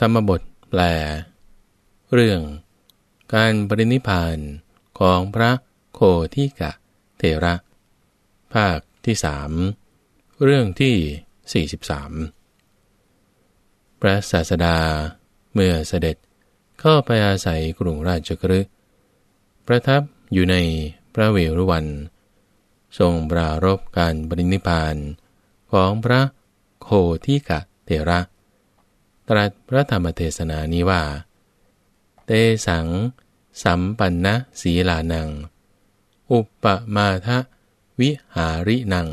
ธรรมบทแปล เรื่อง การปรินิพานของพระโคทิกะเทระ ภาคที่สามเรื่องที่ 43 พระศาสดาเมื่อเสด็จเข้าไปอาศัยกรุงราชกฤห์ประทับอยู่ในพระเวรุวัน ทรงปรารบการปรินิพานของพระโคทิกะเทระ ตรัสพระธรรมเทศนานี้ว่า เตสัง สัมปันนะสีลานัง อุปมาทะวิหารินัง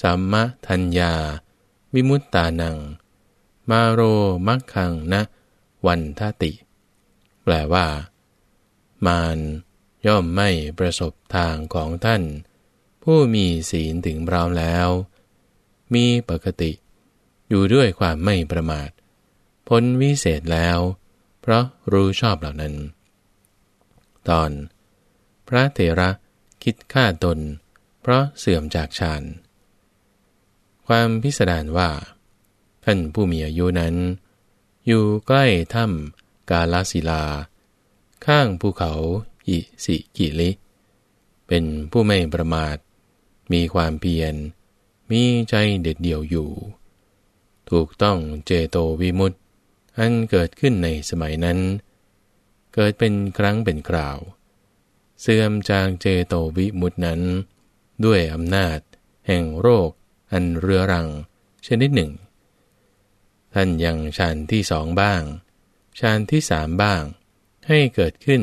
สัมมทัญญา วิมุตตานัง มาโรมักขังนะ วันทติ แปลว่า มารย่อมไม่ประสบทางของท่าน ผู้มีศีลถึงพร้อมแล้ว มีปกติ อยู่ด้วยความไม่ประมาทพ้นวิเศษแล้ว เพราะรู้ชอบเหล่านั้น ตอน พระเถระคิดฆ่าตน เพราะเสื่อมจากฌานความพิสดารว่า ท่านผู้มีอายุนั้น อยู่ใกล้ถ้กาฬศิลา ข้างภูเขาอิสิคิลิ เป็นผู้ไม่ประมาท มีความเพียร มีใจเด็ดเดี่ยวอยู่ ถูกต้องเจโตวิมุตติอันเกิดขึ้นในสมัยนั้น เกิดเป็นครั้งเป็นคราว เสื่อมจากเจโตวิมุตตินั้น ด้วยอำนาจ แห่งโรค อันเรื้อรัง ชนิดหนึ่ง ท่านยังฌานที่สองบ้างฌานที่สามบ้าง ให้เกิดขึ้น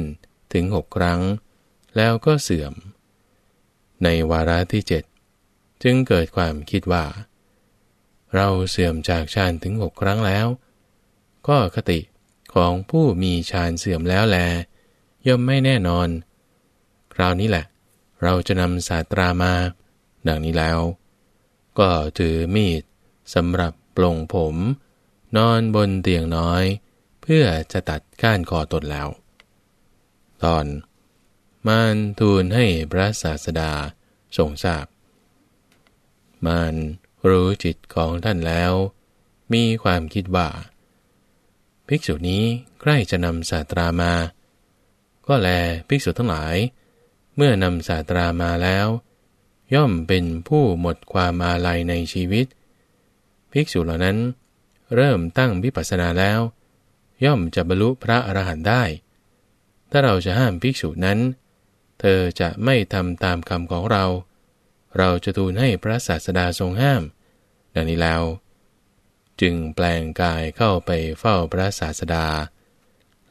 ถึงหกครั้ง แล้วก็เสื่อม ในวาระที่เจ็ดจึงเกิดความคิดว่า เราเสื่อมจากฌานถึงหกครั้งแล้ว ก็คติของผู้มีฌานเสื่อมแล้วแล ย่อมไม่แน่นอน คราวนี้แหละ เราจะนำศาสตรามา ดังนี้แล้ว ก็ถือมีดสำหรับปลงผม นอนบนเตียงน้อย เพื่อจะตัดก้านคอตนแล้ว ตอนมานทูลให้พระศาสดาทรงทราบมาน รู้จิตของท่านแล้ว มีความคิดว่า ภิกษุนี้ใกล้จะนำศาสตรามา ก็แลภิกษุทั้งหลาย เมื่อนำศาสตรามาแล้ว ย่อมเป็นผู้หมดความอาลัยในชีวิต ภิกษุเหล่านั้น เริ่มตั้งวิปัสสนาแล้ว ย่อมจะบรรลุพระอรหันต์ได้ ถ้าเราจะห้ามภิกษุนั้น เธอจะไม่ทำตามคำของเรา เราจะทูลให้พระศาสดาทรงห้าม ดังนี้แล้ว จึงแปลงกายเข้าไปเฝ้าพระศาสดา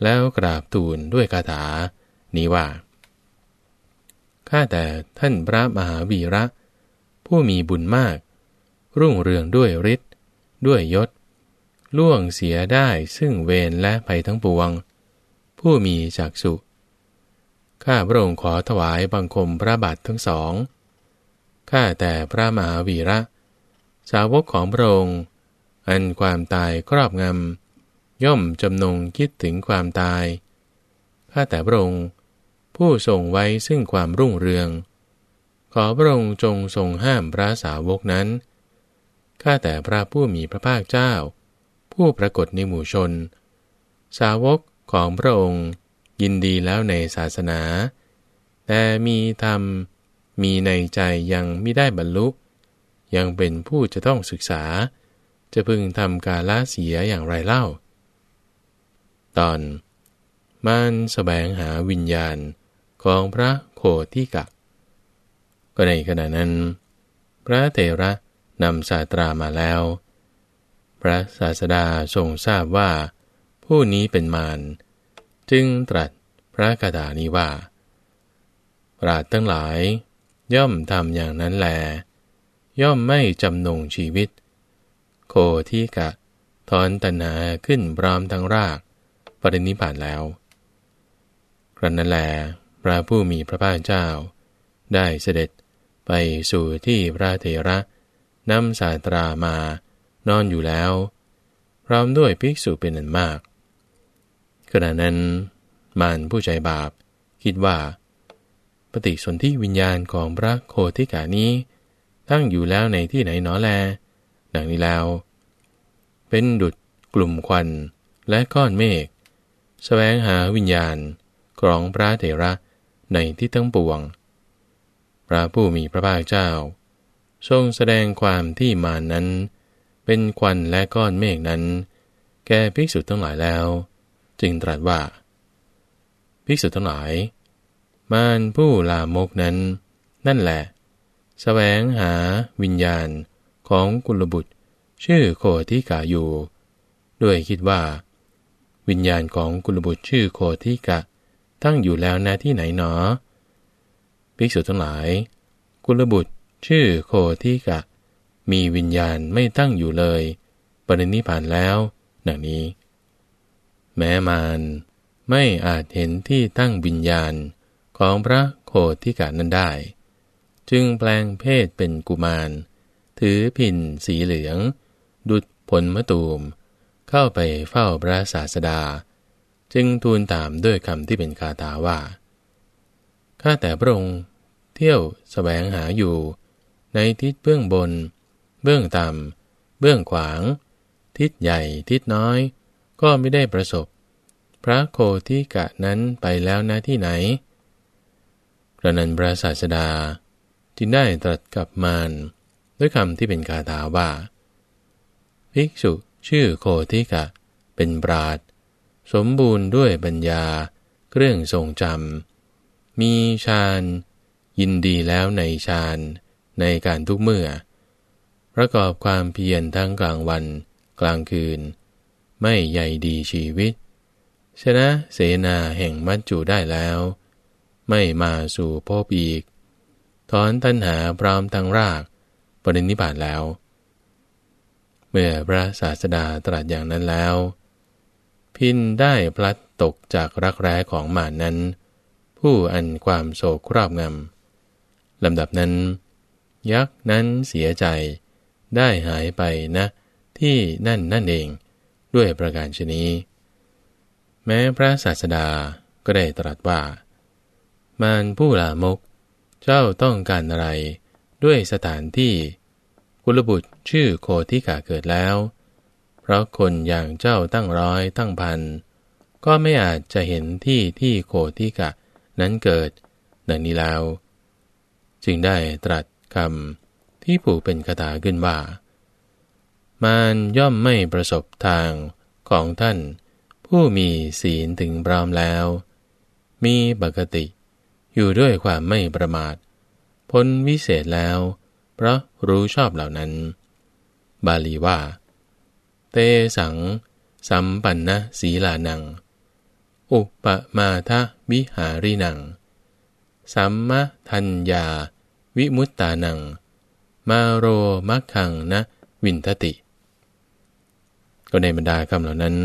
แล้วกราบทูลด้วยคาถา นี้ว่า ข้าแต่ท่านพระมหาวีระ ผู้มีบุญมาก รุ่งเรืองด้วยฤทธิ์ด้วยยศ ล่วงเสียได้ซึ่งเวรและภัยทั้งปวง ผู้มีจักสุข้าพระองค์ขอถวายบังคมพระบาททั้งสอง ข้าแต่พระมหาวีระ สาวกของพระองค์ อันความตายครอบงำ ย่อมจำนงคิดถึงความตาย ข้าแต่พระองค์ ผู้ทรงไว้ซึ่งความรุ่งเรือง ขอพระองค์จงทรงห้ามพระสาวกนั้น ข้าแต่พระผู้มีพระภาคเจ้า ผู้ปรากฏในหมู่ชน สาวกของพระองค์ยินดีแล้วในศาสนา แต่มีธรรม มีในใจยังไม่ได้บรรลุ ยังเป็นผู้จะต้องศึกษา จะพึงทำกาละเสียอย่างไรเล่า ตอนมานสแสวงหาวิญญาณของพระโคที่กะ ก็ในขณะนั้น พระเถระนำสาตรามาแล้ว พระศาสดาทรงทราบว่า ผู้นี้เป็นมาร จึงตรัสพระคาถานี้ว่าปราดทั้งหลาย ย่อมทำอย่างนั้นแล ย่อมไม่จำนงชีวิต โคที่กะ ถอนตัณหาขึ้นพร้อมทั้งราก ปรินิพานแล้ว ครั้นนั้นแล พระผู้มีพระภาคเจ้า ได้เสด็จไปสู่ที่พระเถระนำสาตรามานอนอยู่แล้ว พร้อมด้วยภิกษุเป็นอันมากขณะนั้นมารผู้ใจบาปคิดว่า ปฏิสนธิวิญญาณของพระโคทิกานี้ ตั้งอยู่แล้วในที่ไหนหนอแล ดังนี้แล้ว เป็นดุจกลุ่มควันและก้อนเมฆสแสวงหาวิญญาณกรองพระเถระในที่ทั้งปวง พระผู้มีพระภาคเจ้า ทรงแสดงความที่มานั้น เป็นควันและก้อนเมฆนั้น แก่ภิกษุทั้งหลายแล้ว จึงตรัสว่า ภิกษุทั้งหลาย มารผู้ลามกนั้น นั่นแหละสแสวงหาวิญญาณของกุลบุตร ชื่อโคทิกาอยู่ ด้วยคิดว่า วิญญาณของกุลบุตรชื่อโคทิกะ ตั้งอยู่แล้วณที่ไหนหนอภิกษุทั้งหลาย กุลบุตรชื่อโคทิกะ มีวิญญาณไม่ตั้งอยู่เลย ปรินิพานแล้วดังนี้ แม้มารไม่อาจเห็นที่ตั้งวิญญาณ ของพระโคทิกะนั้นได้ จึงแปลงเพศเป็นกุมาร ถือพินสีเหลือง ดุดผลมะตูม เข้าไปเฝ้าพระศาสดา จึงทูลถามด้วยคำที่เป็นคาถาว่า ข้าแต่พระองค์เที่ยวสแสวงหาอยู่ ในทิศเบื้องบน เบื้องต่ำ เบื้องขวาง ทิศใหญ่ทิศน้อย ก็ไม่ได้ประสบ พระโคทิกะนั้นไปแล้วนะที่ไหน กระนันพระศาสดาจึงได้ตรัสกับมารด้วยคำที่เป็นคาถาว่า ภิกษุชื่อโคทิกะ เป็นบราดสมบูรณ์ด้วยปัญญาเครื่องทรงจำมีฌานยินดีแล้วในฌานในการทุกเมื่อ ประกอบความเพียรทั้งกลางวันกลางคืน ไม่ใหญ่ดีชีวิต ชนะเสนาแห่งมัจจุได้แล้ว ไม่มาสู่พบอีก ถอนตัณหาพร้อมทั้งราก ปรินิพานแล้ว เมื่อพระศาสดาตรัสอย่างนั้นแล้ว พินได้พลัดตกจากรักแร้ของหมานั้น ผู้อันความโศกครอบงำลำดับนั้น ยักษ์นั้นเสียใจ ได้หายไปนะที่นั่นนั่นเองด้วยประการชนีแม้พระศาสดาก็ได้ตรัสว่า มารผู้ลามก เจ้าต้องการอะไร ด้วยสถานที่ กุลบุตรชื่อโคทิกาเกิดแล้ว เพราะคนอย่างเจ้าตั้งร้อยตั้งพัน ก็ไม่อาจจะเห็นที่ที่โคทิกะนั้นเกิดดังนี้แล้ว จึงได้ตรัสคำที่ผูกเป็นคาถาขึ้นว่า มารย่อมไม่ประสบทางของท่าน ผู้มีศีลถึงพร้อมแล้ว มีปกติ อยู่ด้วยความไม่ประมาท พ้นวิเศษแล้ว เพราะรู้ชอบเหล่านั้น บาลีว่า เตสัง สัมปันนะสีลานัง อุปมาทะวิหารินัง สัมมทัญญา วิมุตตานัง มาโรมักขังนะวินทติ ก็ในบรรดาคำเหล่านั้น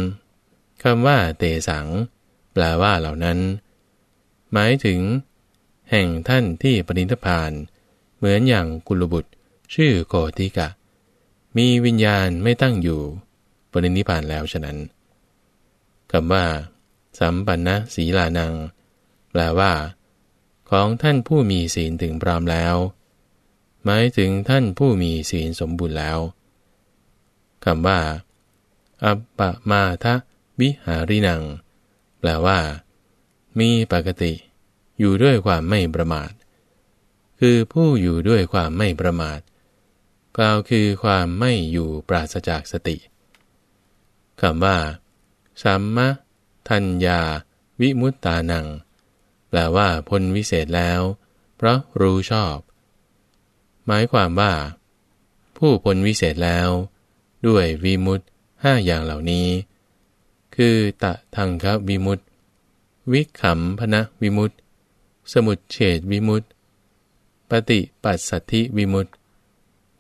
คำว่าเตสัง แปลว่าเหล่านั้น หมายถึง แห่งท่านที่ปรินิพาน เหมือนอย่างกุลบุตร ชื่อโกติกะ มีวิญญาณไม่ตั้งอยู่ ปรินิพานแล้วฉะนั้นคำว่า สัมปันนะศีลานัง แปลว่า ของท่านผู้มีศีลถึงพรามแล้ว หมายถึงท่านผู้มีศีลสมบูรณ์แล้วคำว่า อัปปมาทะวิหารินัง แปลว่า มีปกติ อยู่ด้วยความไม่ประมาท คือผู้อยู่ด้วยความไม่ประมาทกล่าวคือความไม่อยู่ปราศจากสติคำว่าสัมมะทัญญา วิมุตตานัง แปลว่าพ้นวิเศษแล้ว เพราะรู้ชอบ หมายความว่า ผู้พ้นวิเศษแล้ว ด้วยวิมุตห้าอย่างเหล่านี้ คือตะทังควิมุตวิขำพนะวิมุต สมุดเฉดวิมุตติ ปฏิปัสสัทธิวิมุตติ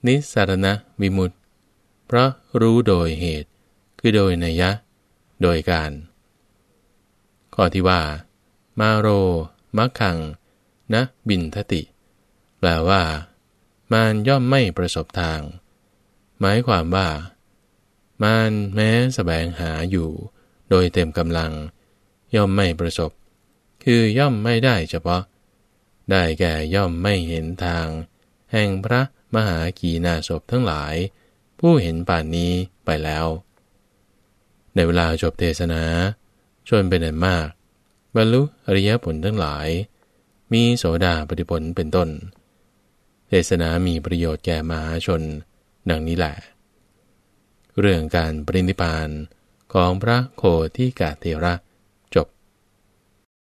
นิสารณวิมุตติ เพราะรู้โดยเหตุ คือโดยนัยยะ โดยการ ข้อที่ว่า มาโรมักขัง นะบินทติ แปลว่า มานย่อมไม่ประสบทาง หมายความว่า มานแม้สแสวงหาอยู่ โดยเต็มกำลัง ย่อมไม่ประสบ คือย่อมไม่ได้เฉพาะ ได้แก่ย่อมไม่เห็นทาง แห่งพระมหากีนาศพทั้งหลาย ผู้เห็นป่านนี้ไปแล้ว ในเวลาจบเทศนา ชนเป็นอันมาก บรรลุอริยผลทั้งหลาย มีโสดาปฏิผลเป็นต้น เทศนามีประโยชน์แก่มหาชน ดังนี้แหละ เรื่องการปรินิพานของพระโคที่กาเทระ